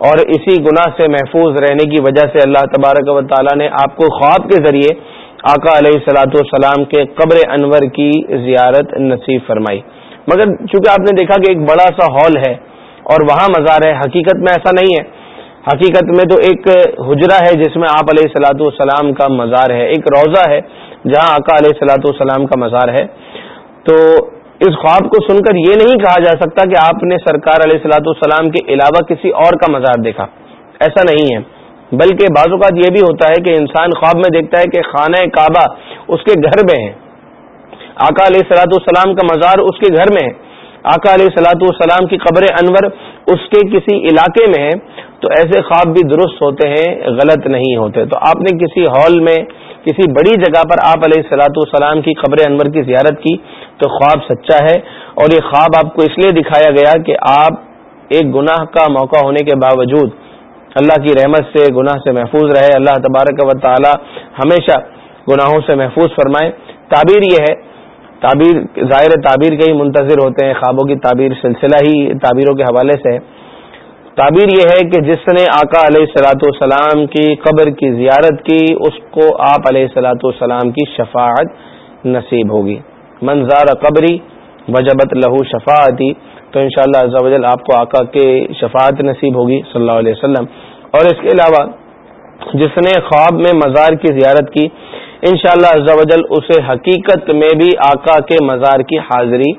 اور اسی گناہ سے محفوظ رہنے کی وجہ سے اللہ تبارک و تعالیٰ نے آپ کو خواب کے ذریعے آقا علیہ السلاۃ والسلام کے قبر انور کی زیارت نصیب فرمائی۔ مگر چونکہ آپ نے دیکھا کہ ایک بڑا سا ہال ہے اور وہاں مزار ہے، حقیقت میں ایسا نہیں ہے۔ حقیقت میں تو ایک حجرا ہے جس میں آپ علیہ السلاۃ والسلام کا مزار ہے، ایک روزہ ہے جہاں آقا علیہ السلاۃ والسلام کا مزار ہے۔ تو اس خواب کو سن کر یہ نہیں کہا جا سکتا کہ آپ نے سرکار علیہ السلاۃ والسلام کے علاوہ کسی اور کا مزار دیکھا۔ ایسا نہیں ہے۔ بلکہ بعض اوقات یہ بھی ہوتا ہے کہ انسان خواب میں دیکھتا ہے کہ خانہ کعبہ اس کے گھر میں ہے۔ آقا علیہ السلاۃ والسلام کا مزار اس کے گھر میں ہے۔ آقا علیہ السلاۃ والسلام کی قبر انور اس کے کسی علاقے میں ہے۔ تو ایسے خواب بھی درست ہوتے ہیں، غلط نہیں ہوتے۔ تو آپ نے کسی ہال میں، کسی بڑی جگہ پر آپ علیہ السلاۃ والسلام کی قبر انور کی زیارت کی۔ تو خواب سچا ہے اور یہ خواب آپ کو اس لیے دکھایا گیا کہ آپ ایک گناہ کا موقع ہونے کے باوجود اللہ کی رحمت سے، گناہ سے محفوظ رہے، اللہ تبارک و تعالی ہمیشہ گناہوں سے محفوظ فرمائے۔ تعبیر یہ ہے، تعبیر، ظاہر تعبیر کے ہی منتظر ہوتے ہیں، خوابوں کی تعبیر سلسلہ ہی تعبیروں کے حوالے سے۔ ہے تعبیر یہ ہے کہ جس نے آقا علیہ السلاۃ والسلام کی قبر کی زیارت کی، اس کو آپ علیہ السلاۃ والسلام کی شفاعت نصیب ہوگی۔ منظار قبری وجبت لہو شفاعتی، تو انشاءاللہ شاء اللہ آپ کو آقا کے شفاعت نصیب ہوگی صلی اللہ علیہ وسلم۔ اور اس کے علاوہ جس نے خواب میں مزار کی زیارت کی، انشاءاللہ شاء اللہ اسے حقیقت میں بھی آقا کے مزار کی حاضری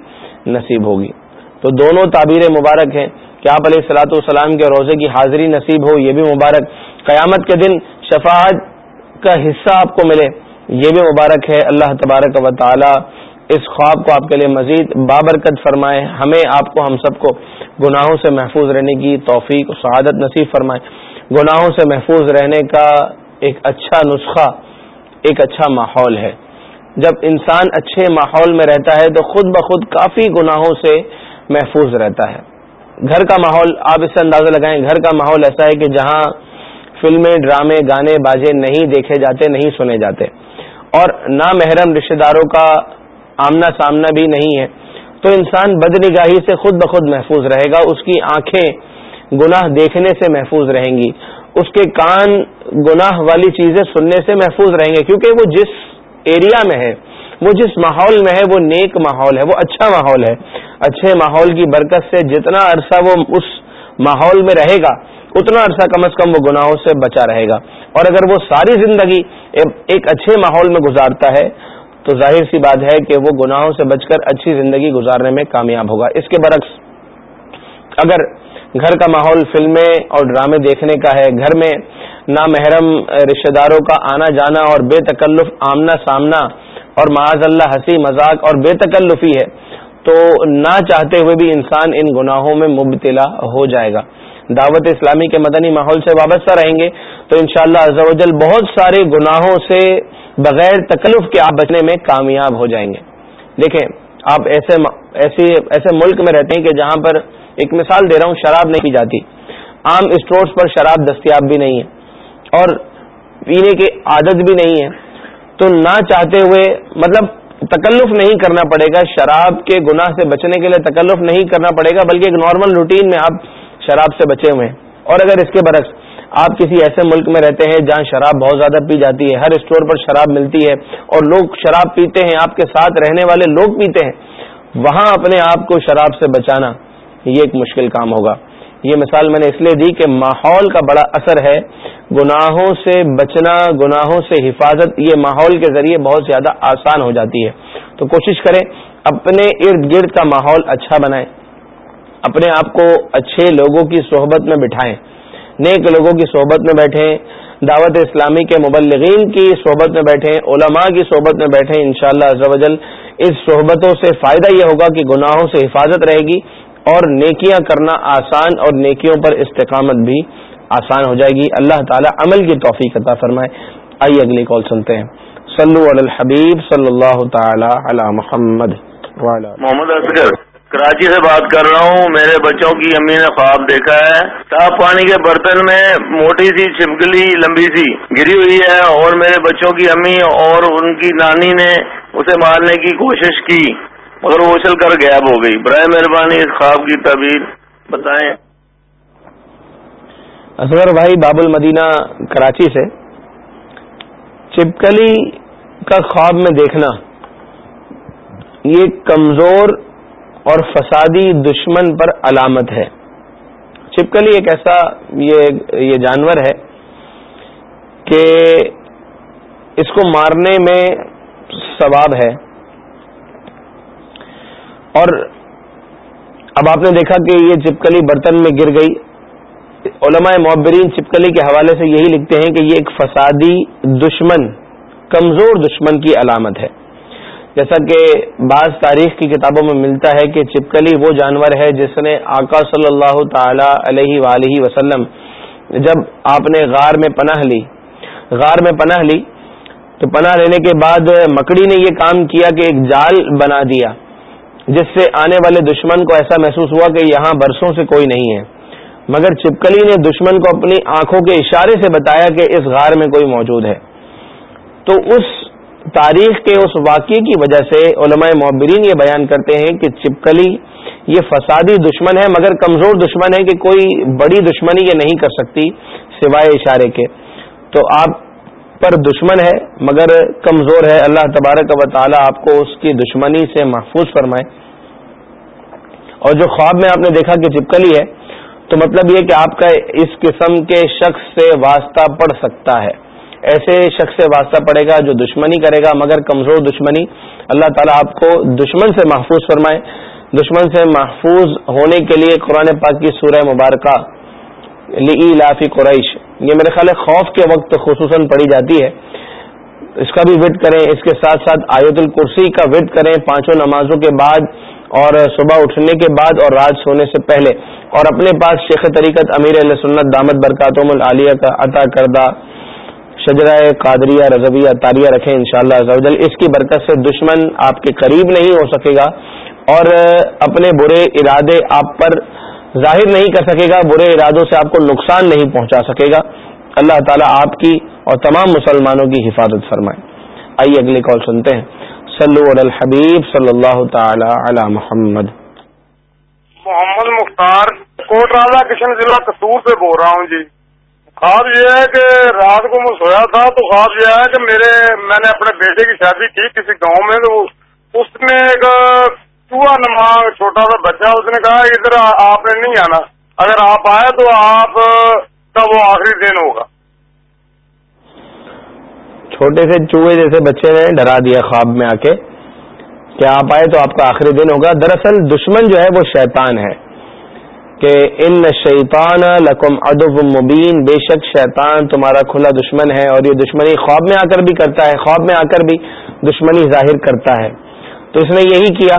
نصیب ہوگی۔ تو دونوں تعبیر مبارک ہیں کہ آپ علیہ السلاۃ والسلام کے روزے کی حاضری نصیب ہو، یہ بھی مبارک۔ قیامت کے دن شفاعت کا حصہ آپ کو ملے، یہ بھی مبارک ہے۔ اللہ تبارک و تعالی اس خواب کو آپ کے لیے مزید بابرکت فرمائے، ہمیں آپ کو، ہم سب کو گناہوں سے محفوظ رہنے کی توفیق و شہادت نصیب فرمائے۔ گناہوں سے محفوظ رہنے کا ایک اچھا نسخہ، ایک اچھا ماحول ہے۔ جب انسان اچھے ماحول میں رہتا ہے تو خود بخود کافی گناہوں سے محفوظ رہتا ہے۔ گھر کا ماحول آپ اس سے اندازہ لگائیں، گھر کا ماحول ایسا ہے کہ جہاں فلمیں، ڈرامے، گانے باجے نہیں دیکھے جاتے، نہیں سنے جاتے۔ اور نہ محرم رشتے داروں کا آمنا سامنا بھی نہیں ہے۔ تو انسان بد نگاہی سے خود بخود محفوظ رہے گا، اس کی آنکھیں گناہ دیکھنے سے محفوظ رہیں گی، اس کے کان گناہ والی چیزیں سننے سے محفوظ رہیں گے، کیونکہ وہ جس ایریا میں ہے، وہ جس ماحول میں ہے، وہ نیک ماحول ہے، وہ اچھا ماحول ہے۔ اچھے ماحول کی برکت سے جتنا عرصہ وہ اس ماحول میں رہے گا، اتنا عرصہ کم از کم وہ گناہوں سے بچا رہے گا۔ اور اگر وہ ساری زندگی ایک اچھے ماحول میں گزارتا ہے تو ظاہر سی بات ہے کہ وہ گناہوں سے بچ کر اچھی زندگی گزارنے میں کامیاب ہوگا۔ اس کے برعکس، اگر گھر کا ماحول فلمیں اور ڈرامے دیکھنے کا ہے، گھر میں نامحرم رشتہ داروں کا آنا جانا اور بے تکلف آمنا سامنا اور معاذ اللہ ہنسی مذاق اور بے تکلفی ہے، تو نہ چاہتے ہوئے بھی انسان ان گناہوں میں مبتلا ہو جائے گا۔ دعوت اسلامی کے مدنی ماحول سے وابستہ رہیں گے تو انشاءاللہ شاء اللہ بہت سارے گناہوں سے بغیر تکلف کے آپ بچنے میں کامیاب ہو جائیں گے۔ دیکھیں، آپ ایسے ایسے ایسے ملک میں رہتے ہیں کہ جہاں پر ایک مثال دے رہا ہوں، شراب نہیں پی جاتی۔ عام اسٹورس پر شراب دستیاب بھی نہیں ہے اور پینے کی عادت بھی نہیں ہے۔ تو نہ چاہتے ہوئے مطلب تکلف نہیں کرنا پڑے گا۔ شراب کے گناہ سے بچنے کے لیے تکلف نہیں کرنا پڑے گا، بلکہ ایک نارمل روٹین میں آپ شراب سے بچے ہوئے ہیں۔ اور اگر اس کے برعکس آپ کسی ایسے ملک میں رہتے ہیں جہاں شراب بہت زیادہ پی جاتی ہے، ہر اسٹور پر شراب ملتی ہے اور لوگ شراب پیتے ہیں، آپ کے ساتھ رہنے والے لوگ پیتے ہیں، وہاں اپنے آپ کو شراب سے بچانا یہ ایک مشکل کام ہوگا۔ یہ مثال میں نے اس لیے دی کہ ماحول کا بڑا اثر ہے۔ گناہوں سے بچنا، گناہوں سے حفاظت یہ ماحول کے ذریعے بہت زیادہ آسان ہو جاتی ہے۔ تو کوشش کریں اپنے ارد گرد کا ماحول اچھا بنائیں، اپنے آپ کو اچھے لوگوں کی صحبت میں بٹھائیں۔ نیک لوگوں کی صحبت میں بیٹھیں، دعوت اسلامی کے مبلغین کی صحبت میں بیٹھیں، علماء کی صحبت میں بیٹھیں، انشاءاللہ شاء اللہ اس صحبتوں سے فائدہ یہ ہوگا کہ گناہوں سے حفاظت رہے گی اور نیکیاں کرنا آسان اور نیکیوں پر استقامت بھی آسان ہو جائے گی۔ اللہ تعالی عمل کی توفیق عطا فرمائے۔ آئیے اگلی کال سنتے ہیں۔ صلو علی الحبیب صلی اللہ تعالی علی محمد محمد اصغر کراچی سے بات کر رہا ہوں۔ میرے بچوں کی امی نے خواب دیکھا ہے۔ صاف پانی کے برتن میں موٹی سی چھپکلی لمبی سی گری ہوئی ہے اور میرے بچوں کی امی اور ان کی نانی نے اسے مارنے کی کوشش کی، مگر وہ اچھل کر غائب ہو گئی۔ برائے مہربانی اس خواب کی تعبیر بتائیں۔ اصغر بھائی باب المدینہ کراچی سے چپکلی کا خواب میں دیکھنا، یہ کمزور اور فسادی دشمن پر علامت ہے۔ چپکلی ایک ایسا یہ جانور ہے کہ اس کو مارنے میں ثواب ہے۔ اور اب آپ نے دیکھا کہ یہ چپکلی برتن میں گر گئی۔ علماء معبرین چپکلی کے حوالے سے یہی لکھتے ہیں کہ یہ ایک فسادی دشمن، کمزور دشمن کی علامت ہے۔ جیسا کہ بعض تاریخ کی کتابوں میں ملتا ہے کہ چپکلی وہ جانور ہے جس نے آقا صلی اللہ تعالی علیہ ولیہ وسلم جب آپ نے غار میں پناہ لی، غار میں پناہ لی، تو پناہ لینے کے بعد مکڑی نے یہ کام کیا کہ ایک جال بنا دیا، جس سے آنے والے دشمن کو ایسا محسوس ہوا کہ یہاں برسوں سے کوئی نہیں ہے۔ مگر چپکلی نے دشمن کو اپنی آنکھوں کے اشارے سے بتایا کہ اس غار میں کوئی موجود ہے۔ تو اس تاریخ کے اس واقعے کی وجہ سے علماء معبرین یہ بیان کرتے ہیں کہ چپکلی یہ فسادی دشمن ہے، مگر کمزور دشمن ہے کہ کوئی بڑی دشمنی یہ نہیں کر سکتی سوائے اشارے کے۔ تو آپ پر دشمن ہے، مگر کمزور ہے۔ اللہ تبارک و تعالی آپ کو اس کی دشمنی سے محفوظ فرمائے۔ اور جو خواب میں آپ نے دیکھا کہ چپکلی ہے، تو مطلب یہ کہ آپ کا اس قسم کے شخص سے واسطہ پڑ سکتا ہے۔ ایسے شخص سے واسطہ پڑے گا جو دشمنی کرے گا، مگر کمزور دشمنی۔ اللہ تعالیٰ آپ کو دشمن سے محفوظ فرمائے۔ دشمن سے محفوظ ہونے کے لیے قرآن پاک کی سورہ مبارکہ لی لافی قریش۔ یہ میرے خیال خوف کے وقت خصوصاً پڑھی جاتی ہے۔ اس کا بھی وٹ کریں، اس کے ساتھ ساتھ آیت الکرسی کا وٹ کریں پانچوں نمازوں کے بعد اور صبح اٹھنے کے بعد اور رات سونے سے پہلے۔ اور اپنے پاس شیخ طریقت امیر علیہ سنت دامت برکاتم العالیہ کا عطا کردہ شجرہ قادریہ، رضویہ، تاریہ رکھیں انشاءاللہ شاء اللہ اس کی برکت سے دشمن آپ کے قریب نہیں ہو سکے گا اور اپنے برے ارادے آپ پر ظاہر نہیں کر سکے گا، برے ارادوں سے آپ کو نقصان نہیں پہنچا سکے گا۔ اللہ تعالیٰ آپ کی اور تمام مسلمانوں کی حفاظت فرمائے۔ آئیے اگلی کال سنتے ہیں۔ صلو علی الحبیب صلی اللہ تعالی علی محمد۔ محمد مختار، کوٹ راجا کشن ضلع کسور سے بول رہا ہوں جی۔ خواب یہ ہے کہ رات کو میں سویا تھا تو خواب یہ ہے کہ میرے میں نے اپنے بیٹے کی شادی کی کسی گاؤں میں تو اس میں ایک چوہا نما چھوٹا سا بچہ اس نے کہا ادھر آپ نے نہیں آنا۔ اگر آپ آئے تو آپ کا وہ آخری دن ہوگا۔ چھوٹے سے چوہے جیسے بچے نے ڈرا دیا خواب میں آ کے کہ آپ آئے تو آپ کا آخری دن ہوگا۔ دراصل دشمن جو ہے وہ شیطان ہے۔ کہ ان شیطان لکم ادب مبین، بے شک شیطان تمہارا کھلا دشمن ہے اور یہ دشمنی خواب میں آ کر بھی کرتا ہے، خواب میں آ کر بھی دشمنی ظاہر کرتا ہے۔ تو اس نے یہی کیا،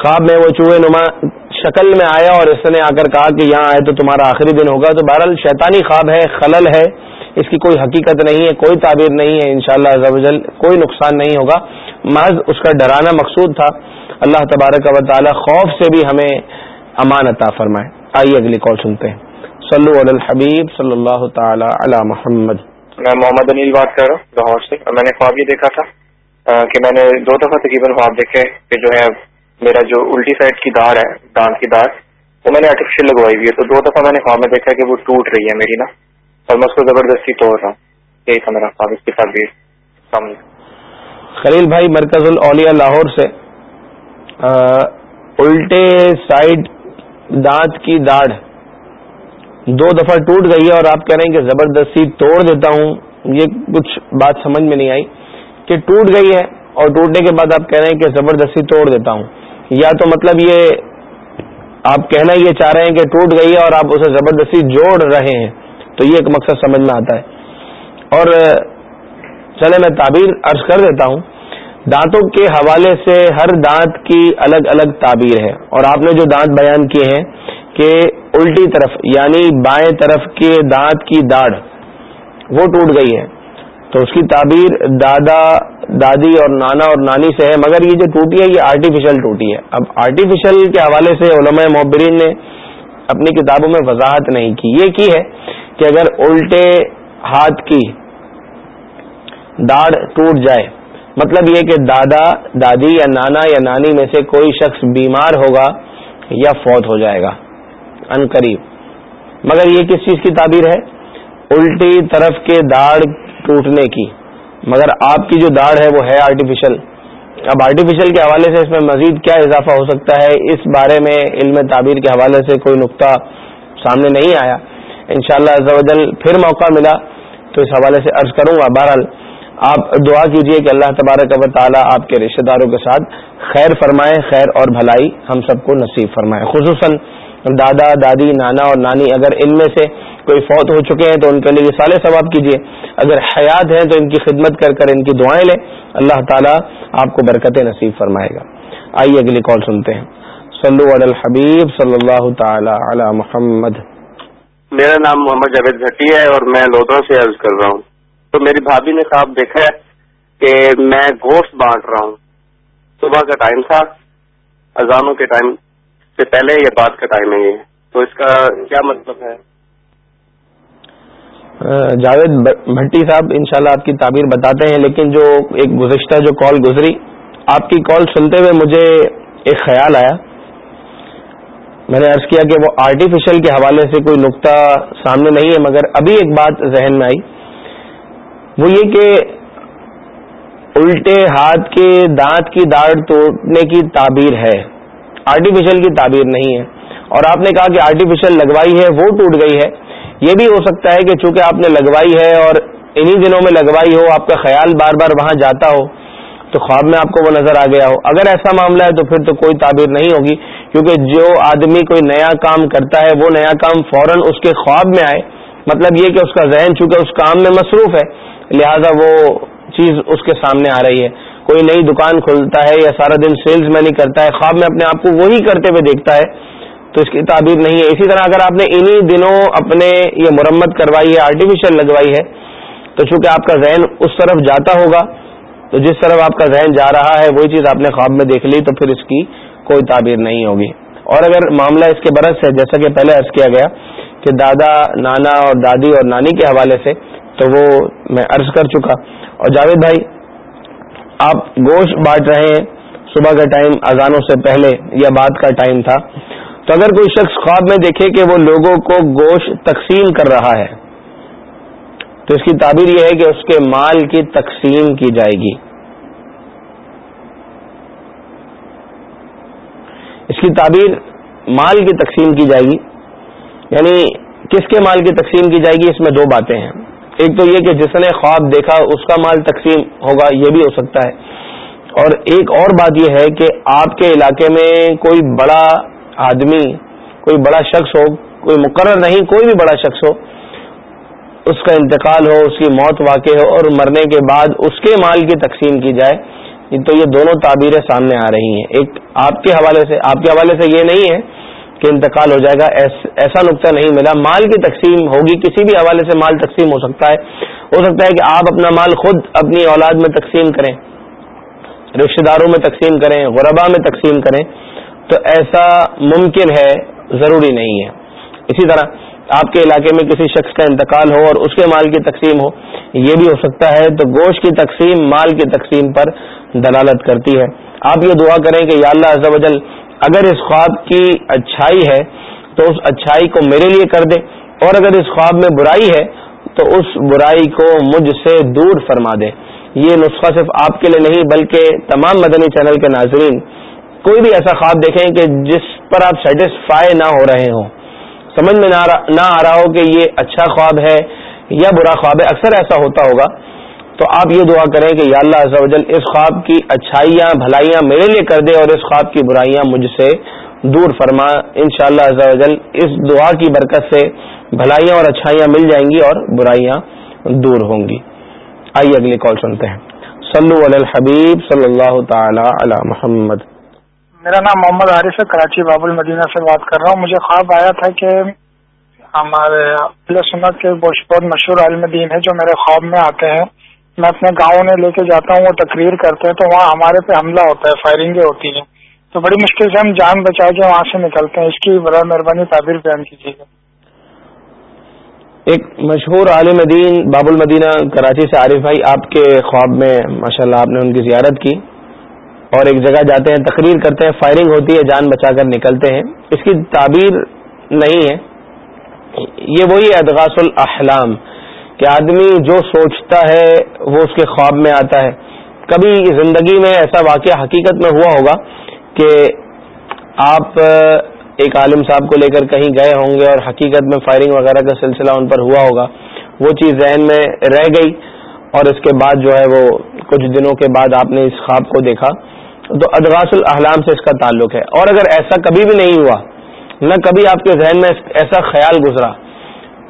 خواب میں وہ چوہے نما شکل میں آیا اور اس نے آ کر کہا کہ یہاں آئے تو تمہارا آخری دن ہوگا۔ تو بہرحال شیطانی خواب ہے، خلل ہے، اس کی کوئی حقیقت نہیں ہے، کوئی تعبیر نہیں ہے، انشاءاللہ شاء اللہ کوئی نقصان نہیں ہوگا۔ محض اس کا ڈرانا مقصود تھا۔ اللہ تبارک و تعالی خوف سے بھی ہمیں امان عطا فرمائے۔ آئیے اگلی کال سنتے ہیں۔ صلو علی الحبیب صلی اللہ تعالی علی محمد۔ میں محمد انیل بات کر رہا ہوں لاہور سے۔ میں نے خواب یہ دیکھا تھا کہ میں نے دو دفعہ تقریباً خواب دیکھے کہ جو ہے میرا جو الٹی سائڈ کی دار ہے دانت کی دار وہ میں نے آرٹیفیشل لگوائی ہوئی ہے۔ تو دو دفعہ میں نے خواب میں دیکھا کہ وہ ٹوٹ رہی ہے میری نا۔ اور میں اس کو زبردستی توڑ رہا ہوں۔ یہی تھا میرا خواب اس کے ساتھ بھی خلیل بھائی مرکز الاولیاء لاہور سے الٹے سائڈ دانت کی داڑھ۔ دو دفعہ ٹوٹ گئی ہے اور آپ کہہ رہے ہیں کہ زبردستی توڑ دیتا ہوں، یہ کچھ بات سمجھ میں نہیں آئی کہ ٹوٹ گئی ہے اور ٹوٹنے کے بعد آپ کہہ رہے ہیں کہ زبردستی توڑ دیتا ہوں۔ یا تو مطلب یہ آپ کہنا یہ چاہ رہے ہیں کہ ٹوٹ گئی ہے اور آپ اسے زبردستی جوڑ رہے ہیں۔ تو یہ ایک مقصد سمجھ میں آتا ہے۔ اور، چلے میں تعبیر عرض کر دیتا ہوں۔ دانتوں کے حوالے سے ہر دانت کی الگ الگ تعبیر ہے۔ اور آپ نے جو دانت بیان کیے ہیں کہ الٹی طرف یعنی بائیں طرف کے دانت کی داڑھ، وہ ٹوٹ گئی ہے۔ تو اس کی تعبیر دادا، دادی اور نانا اور نانی سے ہے، مگر یہ جو ٹوٹی ہے، یہ آرٹیفیشل ٹوٹی ہے۔ اب آرٹیفیشل کے حوالے سے علماء محبرین نے اپنی کتابوں میں وضاحت نہیں کی۔ یہ کی ہے کہ اگر الٹے ہاتھ کی داڑھ ٹوٹ جائے مطلب یہ کہ دادا، دادی یا نانا یا نانی میں سے کوئی شخص بیمار ہوگا یا فوت ہو جائے گا، ان قریب۔ مگر یہ کس چیز کی تعبیر ہے؟ الٹی طرف کے داڑ ٹوٹنے کی۔ مگر آپ کی جو داڑ ہے وہ ہے آرٹیفیشل اب آرٹیفیشل کے حوالے سے اس میں مزید کیا اضافہ ہو سکتا ہے؟ اس بارے میں علم تعبیر کے حوالے سے کوئی نقطہ سامنے نہیں آیا۔ انشاءاللہ شاء اللہ پھر موقع ملا تو اس حوالے سے عرض کروں گا۔ بہرحال آپ دعا کیجیے کہ اللہ تبارک و تعالیٰ آپ کے رشتہ داروں کے ساتھ خیر فرمائے، خیر اور بھلائی ہم سب کو نصیب فرمائے۔ خصوصاً دادا، دادی، نانا اور نانی، اگر ان میں سے کوئی فوت ہو چکے ہیں تو ان کے لیے سال ثواب کیجیے اگر حیات ہیں تو ان کی خدمت کر کر ان کی دعائیں لیں۔ اللہ تعالیٰ آپ کو برکت نصیب فرمائے گا۔ آئیے اگلی کال سنتے ہیں۔ صلو علی الحبیب صلی اللہ تعالی علی محمد۔ میرا نام محمد جاوید بھٹی ہے اور میں لودھا سے عرض کر رہا ہوں۔ تو میری بھابھی نے خواب دیکھا ہے کہ میں گوشت بانٹ رہا ہوں۔ صبح کا ٹائم تھا، اذانوں کے ٹائم سے پہلے یا بعد کا ٹائم ہے یہ۔ تو اس کا کیا مطلب ہے؟ جاوید بھٹی صاحب انشاءاللہ آپ کی تعبیر بتاتے ہیں، لیکن جو ایک گزشتہ جو کال گزری، آپ کی کال سنتے ہوئے مجھے ایک خیال آیا۔ میں نے عرض کیا کہ وہ آرٹیفیشل کے حوالے سے کوئی نقطہ سامنے نہیں ہے، مگر ابھی ایک بات ذہن میں آئی۔ وہ یہ کہ الٹے ہاتھ کے دانت کی داڑ توڑنے کی تعبیر ہے۔ آرٹیفیشل کی تعبیر نہیں ہے۔ اور آپ نے کہا کہ آرٹیفیشل لگوائی ہے، وہ ٹوٹ گئی ہے۔ یہ بھی ہو سکتا ہے کہ چونکہ آپ نے لگوائی ہے اور انہی دنوں میں لگوائی ہو، آپ کا خیال بار بار وہاں جاتا ہو، تو خواب میں آپ کو وہ نظر آ گیا ہو۔ اگر ایسا معاملہ ہے تو پھر تو کوئی تعبیر نہیں ہوگی، کیونکہ جو آدمی کوئی نیا کام کرتا ہے، وہ نیا کام فوراً اس کے خواب میں آئے۔ مطلب یہ کہ اس کا ذہن چونکہ اس کام میں مصروف ہے لہذا وہ چیز اس کے سامنے آ رہی ہے۔ کوئی نئی دکان کھلتا ہے یا سارا دن سیلز مینی کرتا ہے، خواب میں اپنے آپ کو وہی کرتے ہوئے دیکھتا ہے، تو اس کی تعبیر نہیں ہے۔ اسی طرح اگر آپ نے انہی دنوں اپنے یہ مرمت کروائی ہے آرٹیفیشل لگوائی ہے، تو چونکہ آپ کا ذہن اس طرف جاتا ہوگا، تو جس طرف آپ کا ذہن جا رہا ہے، وہی چیز آپ نے خواب میں دیکھ لی، تو پھر اس کی کوئی تعبیر نہیں ہوگی۔ اور اگر معاملہ اس کے برس ہے، جیسا کہ پہلے عرض کیا گیا کہ دادا، نانا اور دادی اور نانی کے حوالے سے تو وہ میں عرض کر چکا۔ اور جاوید بھائی، آپ گوشت بانٹ رہے ہیں، صبح کا ٹائم اذانوں سے پہلے یا بعد کا ٹائم تھا۔ تو اگر کوئی شخص خواب میں دیکھے کہ وہ لوگوں کو گوشت تقسیم کر رہا ہے، تو اس کی تعبیر یہ ہے کہ اس کے مال کی تقسیم کی جائے گی۔ اس کی تعبیر مال کی تقسیم کی جائے گی۔ یعنی کس کے مال کی تقسیم کی جائے گی؟ اس میں دو باتیں ہیں۔ ایک تو یہ کہ جس نے خواب دیکھا اس کا مال تقسیم ہوگا، یہ بھی ہو سکتا ہے۔ اور ایک اور بات یہ ہے کہ آپ کے علاقے میں کوئی بڑا آدمی، کوئی بڑا شخص ہو، کوئی مقرر نہیں، کوئی بھی بڑا شخص ہو، اس کا انتقال ہو، اس کی موت واقع ہو اور مرنے کے بعد اس کے مال کی تقسیم کی جائے، تو یہ دونوں تعبیریں سامنے آ رہی ہیں۔ ایک آپ کے حوالے سے، آپ کے حوالے سے یہ نہیں ہے کہ انتقال ہو جائے گا ایسا نقطہ نہیں ملا۔ مال کی تقسیم ہوگی، کسی بھی حوالے سے مال تقسیم ہو سکتا ہے۔ ہو سکتا ہے کہ آپ اپنا مال خود اپنی اولاد میں تقسیم کریں رشتے داروں میں تقسیم کریں غربا میں تقسیم کریں۔ تو ایسا ممکن ہے، ضروری نہیں ہے۔ اسی طرح آپ کے علاقے میں کسی شخص کا انتقال ہو اور اس کے مال کی تقسیم ہو، یہ بھی ہو سکتا ہے۔ تو گوشت کی تقسیم مال کی تقسیم پر دلالت کرتی ہے۔ آپ یہ دعا کریں کہ یا اللہ عز و جل اگر اس خواب کی اچھائی ہے تو اس اچھائی کو میرے لیے کر دے، اور اگر اس خواب میں برائی ہے تو اس برائی کو مجھ سے دور فرما دے۔ یہ نسخہ صرف آپ کے لیے نہیں، بلکہ تمام مدنی چینل کے ناظرین، کوئی بھی ایسا خواب دیکھیں کہ جس پر آپ سیٹسفائی نہ ہو رہے ہوں۔ سمجھ میں نہ آ رہا ہو کہ یہ اچھا خواب ہے یا برا خواب ہے، اکثر ایسا ہوتا ہوگا۔ تو آپ یہ دعا کریں کہ یا اللہ عز و جل اس خواب کی اچھائیاں، بھلائیاں میرے لیے کر دے اور اس خواب کی برائیاں مجھ سے دور فرما۔ ان شاء اللہ اس دعا کی برکت سے بھلائیاں اور اچھائیاں مل جائیں گی اور برائیاں دور ہوں گی۔ آئیے اگلی کال سنتے ہیں۔ صلو علی الحبیب صلی اللہ تعالی علی محمد۔ میرا نام محمد عارف ہے، کراچی باب المدینہ سے بات کر رہا ہوں۔ مجھے خواب آیا تھا کہ ہمارے سنت کے بہت مشہور عالم دین ہے جو میرے خواب میں آتے ہیں۔ میں اپنے گاؤں میں لے کے جاتا ہوں، وہ تقریر کرتے ہیں، تو وہاں ہمارے پہ حملہ ہوتا ہے فائرنگیں ہوتی ہیں۔ تو بڑی مشکل سے ہم جان بچا کے وہاں سے نکلتے ہیں۔ اس کی بڑا مہربانی تعبیر بیان کیجیے گا۔ ایک مشہور عالم دین باب المدینہ کراچی سے عارف بھائی، آپ کے خواب میں ماشاءاللہ اللہ آپ نے ان کی زیارت کی۔ اور ایک جگہ جاتے ہیں، تقریر کرتے ہیں فائرنگ ہوتی ہے، جان بچا کر نکلتے ہیں۔ اس کی تعبیر نہیں ہے، یہ وہی ادغاس الاحلام۔ کہ آدمی جو سوچتا ہے وہ اس کے خواب میں آتا ہے۔ کبھی زندگی میں ایسا واقعہ حقیقت میں ہوا ہوگا کہ آپ ایک عالم صاحب کو لے کر کہیں گئے ہوں گے اور حقیقت میں فائرنگ وغیرہ کا سلسلہ ان پر ہوا ہوگا۔ وہ چیز ذہن میں رہ گئی اور اس کے بعد جو ہے وہ کچھ دنوں کے بعد آپ نے اس خواب کو دیکھا۔ تو ادغاس الاحلام سے اس کا تعلق ہے۔ اور اگر ایسا کبھی بھی نہیں ہوا، نہ کبھی آپ کے ذہن میں ایسا خیال گزرا۔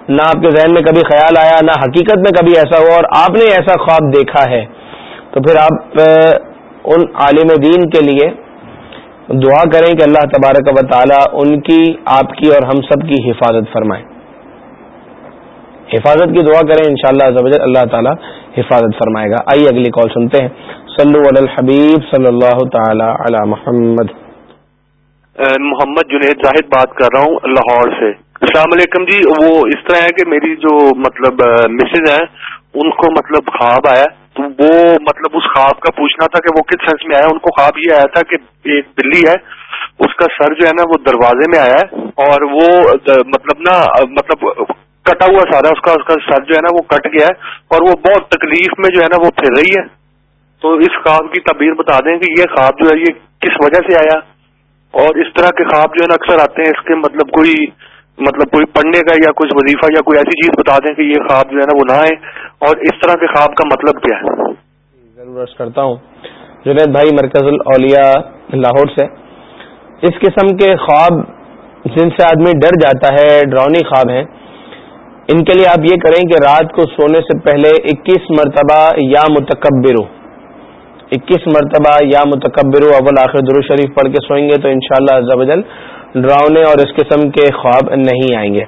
نہ آپ کے ذہن میں کبھی خیال آیا، نہ حقیقت میں کبھی ایسا ہوا اور آپ نے ایسا خواب دیکھا ہے۔ تو پھر آپ ان عالم دین کے لیے دعا کریں کہ اللہ تبارک و تعالی ان کی، آپ کی اور ہم سب کی حفاظت فرمائے۔ حفاظت کی دعا کریں، انشاءاللہ شاء اللہ اللہ تعالیٰ حفاظت فرمائے گا۔ آئیے اگلی کال سنتے ہیں۔ صلو علی الحبیب صلی اللہ تعالی علی محمد۔ محمد جنید زاہد بات کر رہا ہوں، لاہور سے۔ السلام علیکم جی وہ اس طرح ہے کہ میری جو مطلب مسز ہیں، ان کو مطلب خواب آیا۔ تو وہ مطلب اس خواب کا پوچھنا تھا کہ وہ کس سینس میں آیا۔ ان کو خواب یہ آیا تھا کہ ایک بلی ہے، اس کا سر جو ہے نا، وہ دروازے میں آیا ہے اور وہ مطلب نا مطلب کٹا ہوا سارا اس کا اس کا سر جو ہے نا، وہ کٹ گیا ہے اور وہ بہت تکلیف میں جو ہے نا، وہ پھر رہی ہے۔ تو اس خواب کی تعبیر بتا دیں کہ یہ خواب جو ہے، یہ کس وجہ سے آیا؟ اور اس طرح کے خواب جو ہے نا، اکثر آتے ہیں، اس کے مطلب کوئی مطلب کوئی پڑھنے کا یا کچھ وظیفہ یا کوئی ایسی چیز بتا دیں کہ یہ خواب جو ہے نا وہ نہ آئے اور اس طرح کے خواب کا مطلب کیا ہے؟ ضرور کرتا ہوں۔ جنید بھائی مرکز الاولیاء لاہور سے۔ اس قسم کے خواب جن سے آدمی ڈر جاتا ہے، ڈرونی خواب ہیں، ان کے لیے آپ یہ کریں کہ رات کو سونے سے پہلے اکیس مرتبہ یا متکبر اکیس مرتبہ یا متکبر اول آخر درو شریف پڑھ کے سوئیں گے تو انشاءاللہ شاء اللہ ڈراؤنے اور اس قسم کے خواب نہیں آئیں گے۔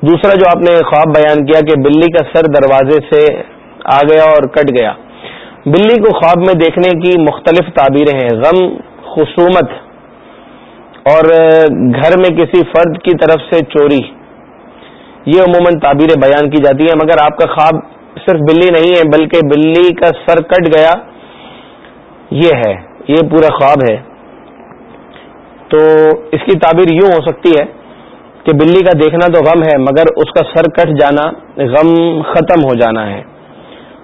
دوسرا جو آپ نے خواب بیان کیا کہ بلی کا سر دروازے سے آ گیا اور کٹ گیا۔ بلی کو خواب میں دیکھنے کی مختلف تعبیریں ہیں۔ غم، خصومت اور گھر میں کسی فرد کی طرف سے چوری۔ یہ عموماً تعبیریں بیان کی جاتی ہیں۔ مگر آپ کا خواب صرف بلی نہیں ہے، بلکہ بلی کا سر کٹ گیا۔ یہ ہے، یہ پورا خواب ہے۔ تو اس کی تعبیر یوں ہو سکتی ہے کہ بلی کا دیکھنا تو غم ہے، مگر اس کا سر کٹ جانا غم ختم ہو جانا ہے۔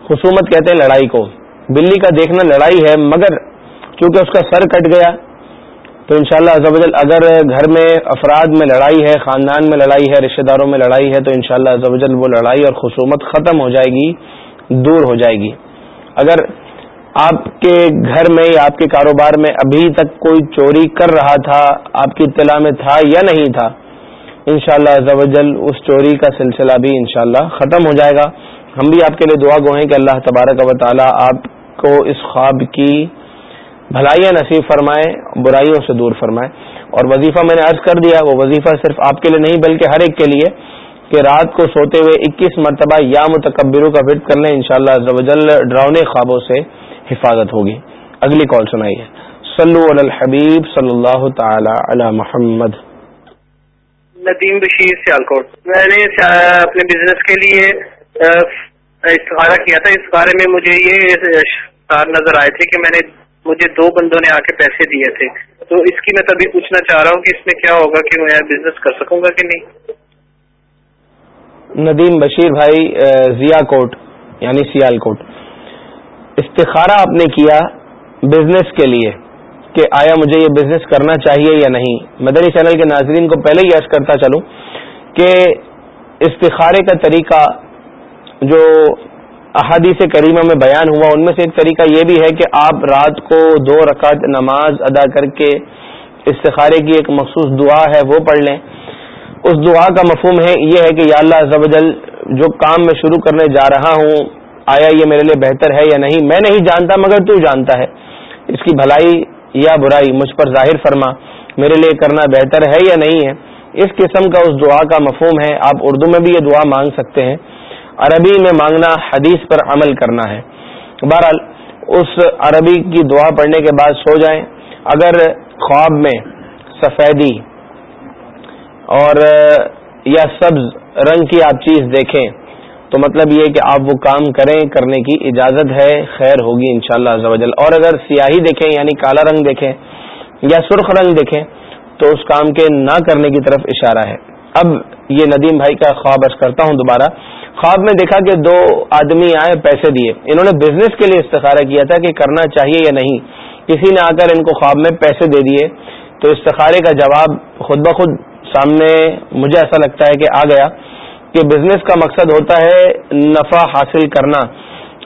خصومت کہتے ہیں لڑائی کو۔ بلی کا دیکھنا لڑائی ہے، مگر کیونکہ اس کا سر کٹ گیا، تو انشاءاللہ شاء اللہ اگر گھر میں افراد میں لڑائی ہے، خاندان میں لڑائی ہے، رشتہ داروں میں لڑائی ہے، تو انشاءاللہ شاء اللہ وہ لڑائی اور خصومت ختم ہو جائے گی، دور ہو جائے گی۔ اگر آپ کے گھر میں یا آپ کے کاروبار میں ابھی تک کوئی چوری کر رہا تھا، آپ کی اطلاع میں تھا یا نہیں تھا، انشاءاللہ شاء اللہ اس چوری کا سلسلہ بھی انشاءاللہ ختم ہو جائے گا۔ ہم بھی آپ کے لیے دعا گو ہیں کہ اللہ تبارک و تعالی آپ کو اس خواب کی بھلائیاں نصیب فرمائے، برائیوں سے دور فرمائے۔ اور وظیفہ میں نے عرض کر دیا، وہ وظیفہ صرف آپ کے لیے نہیں بلکہ ہر ایک کے لیے کہ رات کو سوتے ہوئے اکیس مرتبہ یا متکبروں کا وٹ کر لیں ان شاء اللہ ڈراؤنے خوابوں سے۔ حفاظت ہوگی۔ اگلی کال سنائیے۔ صلو علی الحبیب صلی اللہ تعالی علی محمد۔ ندیم بشیر سیالکوٹ۔ میں نے اپنے بزنس کے لیے استخارہ کیا تھا۔ اس بارے میں مجھے یہ نظر آئے تھے کہ میں نے مجھے دو بندوں نے آ کے پیسے دیے تھے۔ تو اس کی میں تبھی پوچھنا چاہ رہا ہوں کہ اس میں کیا ہوگا کہ میں بزنس کر سکوں گا کہ نہیں۔ ندیم بشیر بھائی ضیا کوٹ یعنی سیال کوٹ استخارہ آپ نے کیا بزنس کے لیے کہ آیا مجھے یہ بزنس کرنا چاہیے یا نہیں؟ مدنی چینل کے ناظرین کو پہلے ہی عرض کرتا چلوں کہ استخارے کا طریقہ جو احادیث کریمہ میں بیان ہوا، ان میں سے ایک طریقہ یہ بھی ہے کہ آپ رات کو دو رکعت نماز ادا کر کے استخارے کی ایک مخصوص دعا ہے، وہ پڑھ لیں۔ اس دعا کا مفہوم ہے، یہ ہے کہ یا اللہ زبجل جو کام میں شروع کرنے جا رہا ہوں آیا یہ میرے لیے بہتر ہے یا نہیں؟ میں نہیں جانتا، مگر تو جانتا ہے۔ اس کی بھلائی یا برائی مجھ پر ظاہر فرما، میرے لیے کرنا بہتر ہے یا نہیں ہے؟ اس قسم کا اس دعا کا مفہوم ہے۔ آپ اردو میں بھی یہ دعا مانگ سکتے ہیں۔ عربی میں مانگنا حدیث پر عمل کرنا ہے۔ بہرحال، اس عربی کی دعا پڑھنے کے بعد سو جائیں۔ اگر خواب میں سفیدی اور یا سبز رنگ کی آپ چیز دیکھیں تو مطلب یہ کہ آپ وہ کام کریں، کرنے کی اجازت ہے، خیر ہوگی انشاءاللہ شاء اللہ اور اگر سیاہی دیکھیں یعنی کالا رنگ دیکھیں یا سرخ رنگ دیکھیں، تو اس کام کے نہ کرنے کی طرف اشارہ ہے۔ اب یہ ندیم بھائی کا خواب ارض کرتا ہوں دوبارہ۔ خواب میں دیکھا کہ دو آدمی آئے پیسے دیے۔ انہوں نے بزنس کے لیے استخارہ کیا تھا کہ کرنا چاہیے یا نہیں۔ کسی نے آ کر ان کو خواب میں پیسے دے دیے۔ تو استخارے کا جواب خود بخود سامنے، مجھے ایسا لگتا ہے کہ آ گیا۔ کہ بزنس کا مقصد ہوتا ہے نفع حاصل کرنا۔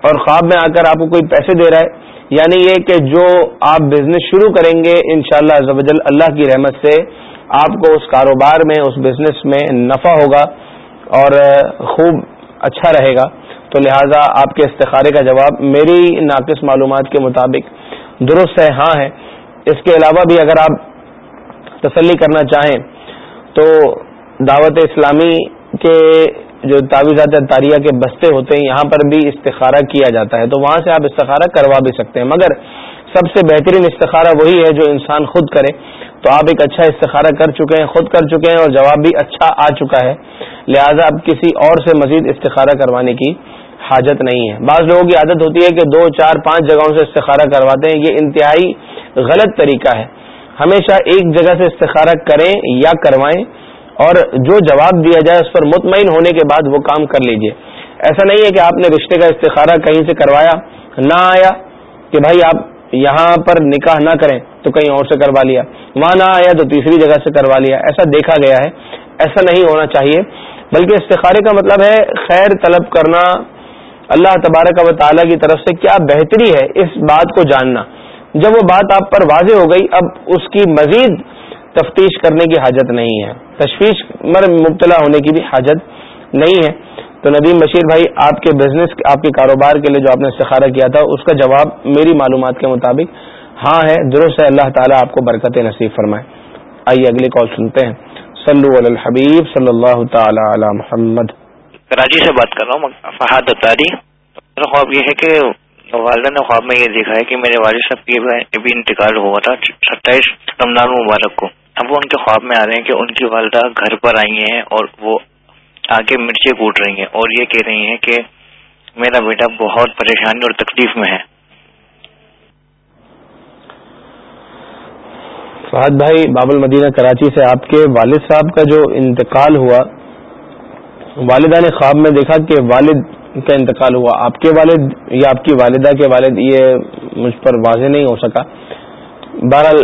اور خواب میں آ کر آپ کو کوئی پیسے دے رہا ہے یعنی یہ کہ جو آپ بزنس شروع کریں گے، انشاءاللہ شاء اللہ اللہ کی رحمت سے آپ کو اس کاروبار میں، اس بزنس میں نفع ہوگا اور خوب اچھا رہے گا۔ تو لہٰذا آپ کے استخارے کا جواب میری ناقص معلومات کے مطابق درست ہے ہاں ہے۔ اس کے علاوہ بھی اگر آپ تسلی کرنا چاہیں تو دعوت اسلامی کے جو تعویذات تاریہ کے بستے ہوتے ہیں، یہاں پر بھی استخارہ کیا جاتا ہے، تو وہاں سے آپ استخارہ کروا بھی سکتے ہیں۔ مگر سب سے بہترین استخارہ وہی ہے جو انسان خود کرے۔ تو آپ ایک اچھا استخارہ کر چکے ہیں، خود کر چکے ہیں اور جواب بھی اچھا آ چکا ہے۔ لہذا اب کسی اور سے مزید استخارہ کروانے کی حاجت نہیں ہے۔ بعض لوگوں کی عادت ہوتی ہے کہ دو، چار، پانچ جگہوں سے استخارہ کرواتے ہیں۔ یہ انتہائی غلط طریقہ ہے۔ ہمیشہ ایک جگہ سے استخارہ کریں یا کروائیں۔ اور جو جواب دیا جائے اس پر مطمئن ہونے کے بعد وہ کام کر لیجیے۔ ایسا نہیں ہے کہ آپ نے رشتے کا استخارہ کہیں سے کروایا، نہ آیا کہ بھائی آپ یہاں پر نکاح نہ کریں تو کہیں اور سے کروا لیا۔ وہاں نہ آیا تو تیسری جگہ سے کروا لیا۔ ایسا دیکھا گیا ہے۔ ایسا نہیں ہونا چاہیے۔ بلکہ استخارے کا مطلب ہے خیر طلب کرنا۔ اللہ تبارک و تعالیٰ کی طرف سے کیا بہتری ہے اس بات کو جاننا۔ جب وہ بات آپ پر واضح ہو گئی، اب اس کی مزید تفتیش کرنے کی حاجت نہیں ہے۔ تشویش مر مبتلا ہونے کی بھی حاجت نہیں ہے۔ تو ندیم بشیر بھائی، آپ کے بزنس آپ کے کاروبار کے لیے جو آپ نے استخارہ کیا تھا، اس کا جواب میری معلومات کے مطابق ہاں ہے، درست ہے۔ اللہ تعالیٰ آپ کو برکت نصیب فرمائے۔ آئیے اگلی کال سنتے ہیں۔ صلو علی الحبیب صلی اللہ تعالی علی محمد۔ کراچی سے بات کر رہا ہوں فہاد اتاری خواب یہ ہے کہ والدہ نے خواب میں یہ دیکھا ہے کہ میرے والد صاحب کی ابھی انتقال ہوا تھا ستائیس رمضان مبارک کو۔ اب وہ ان کے خواب میں آ رہے ہیں کہ ان کی والدہ گھر پر آئی ہیں اور وہ آگے مرچیں کوٹ رہی ہیں اور یہ کہہ رہی ہیں کہ میرا بیٹا بہت پریشانی اور تکلیف میں ہے۔ فہد بھائی بابل مدینہ کراچی سے آپ کے والد صاحب کا جو انتقال ہوا، والدہ نے خواب میں دیکھا کہ والد کا انتقال ہوا۔ آپ کے والد یا آپ کی والدہ کے والد یہ مجھ پر واضح نہیں ہو سکا۔ بہرحال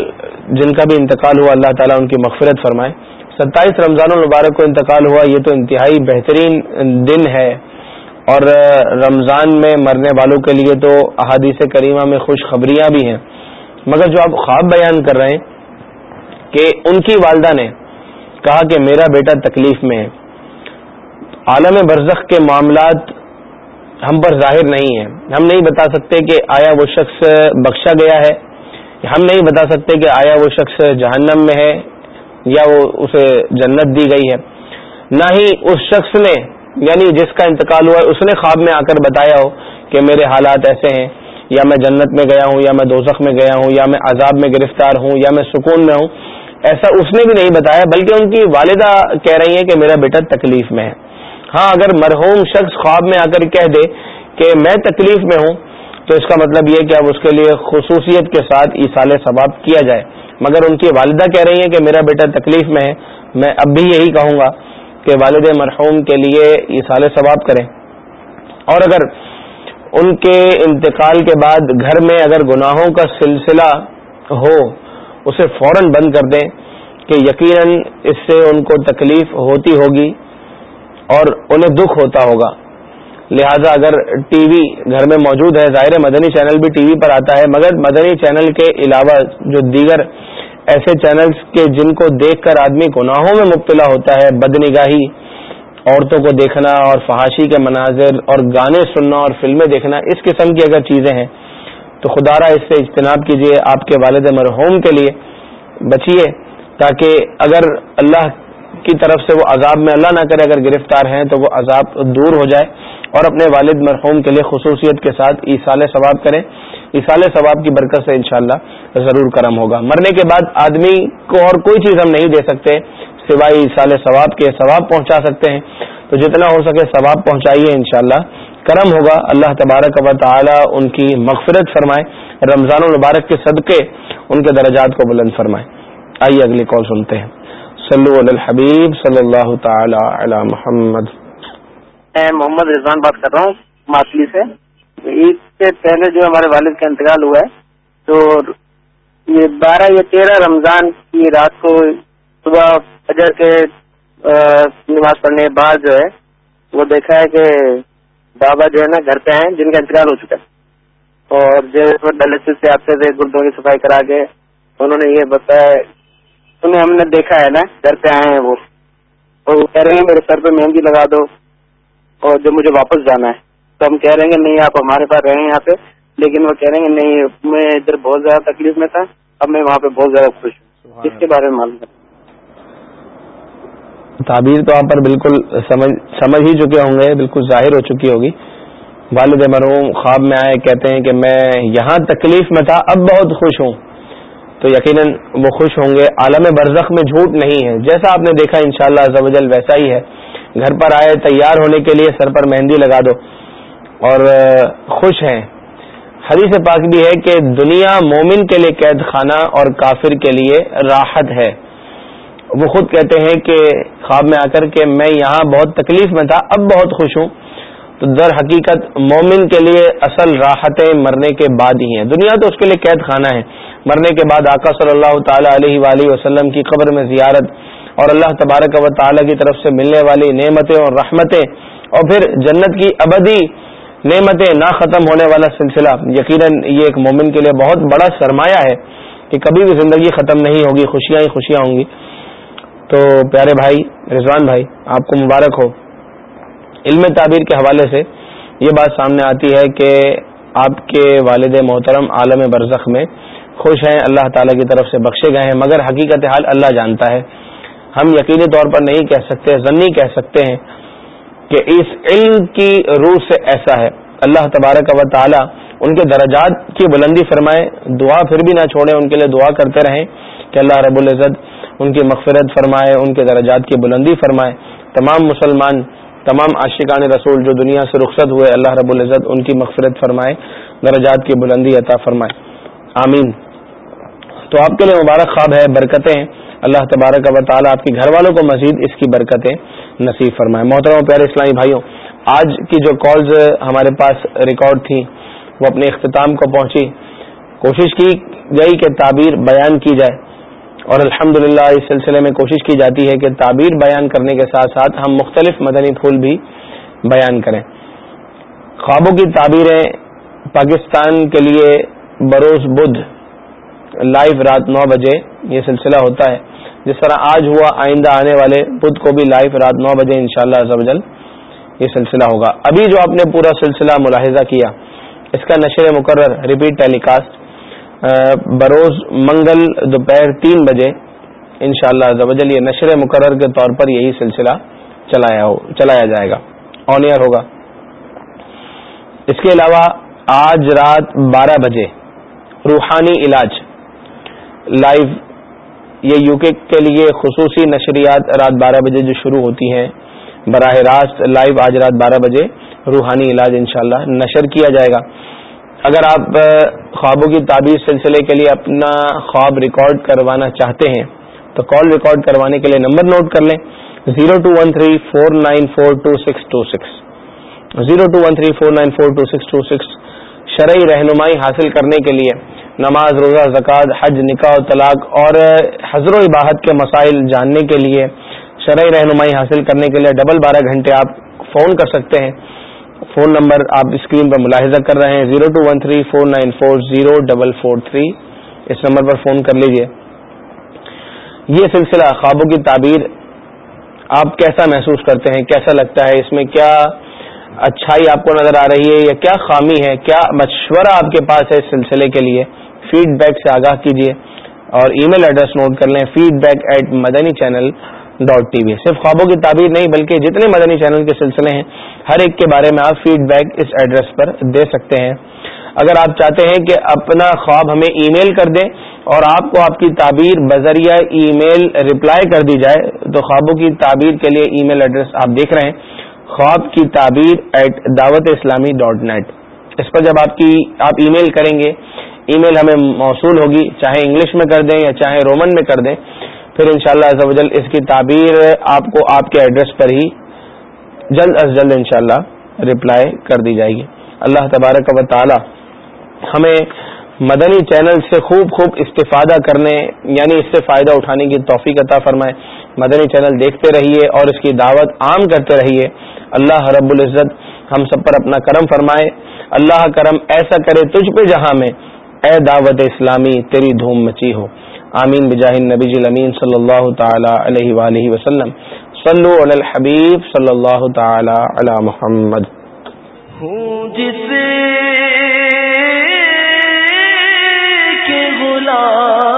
جن کا بھی انتقال ہوا، اللہ تعالیٰ ان کی مغفرت فرمائے۔ ستائیس رمضان المبارک کو انتقال ہوا، یہ تو انتہائی بہترین دن ہے۔ اور رمضان میں مرنے والوں کے لیے تو احادیث کریمہ میں خوشخبریاں بھی ہیں۔ مگر جو آپ خواب بیان کر رہے ہیں کہ ان کی والدہ نے کہا کہ میرا بیٹا تکلیف میں ہے۔ عالم برزخ کے معاملات ہم پر ظاہر نہیں ہیں ہم نہیں بتا سکتے کہ آیا وہ شخص بخشا گیا ہے۔ ہم نہیں بتا سکتے کہ آیا وہ شخص جہنم میں ہے یا وہ اسے جنت دی گئی ہے۔ نہ ہی اس شخص نے یعنی جس کا انتقال ہوا ہے، اس نے خواب میں آ کر بتایا ہو کہ میرے حالات ایسے ہیں۔ یا میں جنت میں گیا ہوں، یا میں دوزخ میں گیا ہوں، یا میں عذاب میں گرفتار ہوں، یا میں سکون میں ہوں۔ ایسا اس نے بھی نہیں بتایا، بلکہ ان کی والدہ کہہ رہی ہیں کہ میرا بیٹا تکلیف میں ہے۔ ہاں اگر مرحوم شخص خواب میں آ کر کہہ دے کہ میں تکلیف میں ہوں، تو اس کا مطلب یہ کہ اب اس کے لیے خصوصیت کے ساتھ ایسال ثواب کیا جائے۔ مگر ان کی والدہ کہہ رہی ہیں کہ میرا بیٹا تکلیف میں ہے، میں اب بھی یہی کہوں گا کہ والد مرحوم کے لیے ایسال ثواب کریں۔ اور اگر ان کے انتقال کے بعد گھر میں اگر گناہوں کا سلسلہ ہو، اسے فوراً بند کر دیں کہ یقیناً اس سے ان کو تکلیف ہوتی ہوگی۔ اور انہیں دکھ ہوتا ہوگا۔ لہذا اگر ٹی وی گھر میں موجود ہے، ظاہر مدنی چینل بھی ٹی وی پر آتا ہے، مگر مدنی چینل کے علاوہ جو دیگر ایسے چینلز کے جن کو دیکھ کر آدمی گناہوں میں مبتلا ہوتا ہے بد نگاہی عورتوں کو دیکھنا اور فحاشی کے مناظر اور گانے سننا اور فلمیں دیکھنا، اس قسم کی اگر چیزیں ہیں، تو خدا را اس سے اجتناب کیجیے آپ کے والد مرحوم کے لیے بچیے، تاکہ اگر اللہ کی طرف سے وہ عذاب میں اللہ نہ کرے، اگر گرفتار ہیں تو وہ عذاب دور ہو جائے اور اپنے والد مرحوم کے لیے خصوصیت کے ساتھ ایسال ثواب کریں۔ ایسال ثواب کی برکت سے انشاءاللہ ضرور کرم ہوگا۔ مرنے کے بعد آدمی کو اور کوئی چیز ہم نہیں دے سکتے، سوائے ایسال ثواب کے ثواب پہنچا سکتے ہیں۔ تو جتنا ہو سکے ثواب پہنچائیے انشاءاللہ۔ کرم ہوگا۔ اللہ تبارک و تعالی ان کی مغفرت فرمائے۔ رمضان المبارک کے صدقے ان کے درجات کو بلند فرمائے۔ آئیے اگلی کال سنتے ہیں۔ صلو علی الحبیب صلی اللہ تعالی علی محمد. میں محمد رضوان بات کر رہا ہوں ماسلی سے. عید سے پہلے جو ہمارے والد کا انتقال ہوا ہے، تو یہ بارہ یا تیرہ رمضان کی رات کو صبح فجر کے نماز پڑھنے کے بعد جو ہے، وہ دیکھا ہے کہ بابا جو ہے نا گھر پہ ہیں، جن کا انتقال ہو چکا ہے۔ اور جو ڈلس سے آتے تھے گردوں کی صفائی کرا کے انہوں نے یہ بتایا انہیں ہم نے دیکھا ہے نا گھر پہ آئے ہیں وہ۔ وہ کہہ رہے ہیں میرے سر پہ مہندی لگا دو اور جو مجھے واپس جانا ہے۔ تو ہم کہہ رہے ہیں نہیں آپ ہمارے پاس رہے ہیں یہاں پہ۔ لیکن وہ کہہ رہے ہیں نہیں میں ادھر بہت زیادہ تکلیف میں تھا اب میں وہاں پہ بہت زیادہ خوش ہوں۔ اس کے بارے میں معلوم تعبیر تو آپ پر بالکل سمجھ سمجھ ہی چکے ہوں گے بالکل ظاہر ہو چکی ہوگی۔ والد مرحوم خواب میں آئے کہتے ہیں کہ میں یہاں تکلیف میں تھا اب بہت خوش ہوں۔ تو یقیناً وہ خوش ہوں گے۔ عالم برزخ میں جھوٹ نہیں ہے۔ جیسا آپ نے دیکھا، انشاءاللہ شاء اللہ ویسا ہی ہے۔ گھر پر آئے، تیار ہونے کے لیے سر پر مہندی لگا دو۔ اور خوش ہیں۔ حدیث پاک بھی ہے کہ دنیا مومن کے لیے قید خانہ اور کافر کے لیے راحت ہے۔ وہ خود کہتے ہیں کہ خواب میں آ کر کہ میں یہاں بہت تکلیف میں تھا، اب بہت خوش ہوں۔ تو در حقیقت مومن کے لیے اصل راحتیں مرنے کے بعد ہی ہیں۔ دنیا تو اس کے لیے قید خانہ ہے۔ مرنے کے بعد آقا صلی اللہ تعالی علیہ وآلہ وسلم کی قبر میں زیارت اور اللہ تبارک و تعالی کی طرف سے ملنے والی نعمتیں اور رحمتیں اور پھر جنت کی ابدی نعمتیں نہ ختم ہونے والا سلسلہ۔ یقیناً یہ ایک مومن کے لیے بہت بڑا سرمایہ ہے کہ کبھی بھی زندگی ختم نہیں ہوگی، خوشیاں ہی خوشیاں ہوں گی۔ تو پیارے بھائی، رضوان بھائی، آپ کو مبارک ہو۔ علم تعبیر کے حوالے سے یہ بات سامنے آتی ہے کہ آپ کے والد محترم عالم برزخ میں خوش ہیں، اللہ تعالی کی طرف سے بخشے گئے ہیں، مگر حقیقت حال اللہ جانتا ہے۔ ہم یقینی طور پر نہیں کہہ سکتے ضنی کہہ سکتے ہیں کہ اس علم کی روح سے ایسا ہے۔ اللہ تبارک و تعالی ان کے درجات کی بلندی فرمائے، دعا پھر بھی نہ چھوڑیں ان کے لیے دعا کرتے رہیں۔ کہ اللہ رب العزت ان کی مغفرت فرمائے، ان کے درجات کی بلندی فرمائے۔ تمام مسلمان تمام عاشقان رسول جو دنیا سے رخصت ہوئے، اللہ رب العزت ان کی مغفرت فرمائے، درجات کی بلندی عطا فرمائے۔ آمین۔ تو آپ کے لیے مبارک خواب ہے، برکتیں۔ اللہ تبارک و تعالیٰ آپ کے گھر والوں کو مزید اس کی برکتیں نصیب فرمائے۔ محترم پیارے اسلامی بھائیوں، آج کی جو کالز ہمارے پاس ریکارڈ تھیں، وہ اپنے اختتام کو پہنچی۔ کوشش کی گئی کہ تعبیر بیان کی جائے۔ اور الحمد اس سلسلے میں کوشش کی جاتی ہے کہ تعبیر بیان کرنے کے ساتھ ساتھ ہم مختلف مدنی پھول بھی بیان کریں۔ خوابوں کی تعبیریں پاکستان کے لیے بروز بدھ لائیو رات نو بجے یہ سلسلہ ہوتا ہے۔ جس طرح آج ہوا، آئندہ آنے والے بدھ کو بھی لائیو رات نو بجے ان شاء اللہ یہ سلسلہ ہوگا۔ ابھی جو آپ نے پورا سلسلہ ملاحظہ کیا، اس کا نشر مقرر ریپیٹ ٹیلی کاسٹ بروز منگل دوپہر تین بجے ان شاء اللہ یہ نشر مقرر کے طور پر یہی سلسلہ چلایا ہو، چلایا جائے گا، آن ایئر ہوگا۔ اس کے علاوہ آج رات بارہ بجے روحانی علاج لائیو، یہ یو کے کے لیے خصوصی نشریات رات بارہ بجے جو شروع ہوتی ہیں، براہ راست لائیو آج رات بارہ بجے روحانی علاج انشاءاللہ نشر کیا جائے گا۔ اگر آپ خوابوں کی تعبیر سلسلے کے لیے اپنا خواب ریکارڈ کروانا چاہتے ہیں، تو کال ریکارڈ کروانے کے لیے نمبر نوٹ کر لیں، zero two one three four nine four two six two six. Zero two one three four nine four two six two six. شرعی رہنمائی حاصل کرنے کے لیے نماز، روزہ، زکوٰۃ، حج، نکاح و طلاق اور حضر و اباحت کے مسائل جاننے کے لیے شرعی رہنمائی حاصل کرنے کے لیے ڈبل بارہ گھنٹے آپ فون کر سکتے ہیں۔ فون نمبر آپ اسکرین پر ملاحظہ کر رہے ہیں، zero two one three four nine four zero double four three. اس نمبر پر فون کر لیجیے۔ یہ سلسلہ خوابوں کی تعبیر آپ کیسا محسوس کرتے ہیں؟ کیسا لگتا ہے؟ اس میں کیا اچھائی آپ کو نظر آ رہی ہے یا کیا خامی ہے؟ کیا مشورہ آپ کے پاس ہے اس سلسلے کے لیے؟ فیڈ بیک سے آگاہ کیجیے اور ای میل ایڈریس نوٹ کر لیں feedback at Madani channel dot T V صرف خوابوں کی تعبیر نہیں، بلکہ جتنے مدنی چینل کے سلسلے ہیں، ہر ایک کے بارے میں آپ فیڈ بیک اس ایڈریس پر دے سکتے ہیں۔ اگر آپ چاہتے ہیں کہ اپنا خواب ہمیں ای میل کر دیں اور آپ کو آپ کی تعبیر بذریعہ ای میل رپلائی کر دی جائے، تو خوابوں کی تعبیر کے لیے ای میل ایڈریس آپ دیکھ رہے ہیں۔ خواب کی تعبیر ایٹ دعوت اسلامی ڈاٹ نیٹ اس پر جب آپ کی، آپ ای میل کریں گے ای میل ہمیں موصول ہوگی، چاہے انگلش میں کر دیں یا چاہے رومن میں کر دیں۔ پھر انشاءاللہ شاء اللہ اس کی تعبیر آپ کو آپ کے ایڈریس پر ہی جلد از جلد انشاءاللہ رپلائی کر دی جائے گی۔ اللہ تبارک و تعالی ہمیں مدنی چینل سے خوب خوب استفادہ کرنے یعنی اس سے فائدہ اٹھانے کی توفیق عطا فرمائے۔ مدنی چینل دیکھتے رہیے اور اس کی دعوت عام کرتے رہیے۔ اللہ رب العزت ہم سب پر اپنا کرم فرمائے۔ اللہ کرم ایسا کرے تجھ پہ جہاں میں۔ اے دعوت اسلامی، تیری دھوم مچی ہو۔ آمین بجاہ نبی الامین صلی اللہ تعالی علیہ وآلہ وسلم. صلو علی الحبیب صلی اللہ تعالی علی محمد. ہوں جسے کے غلام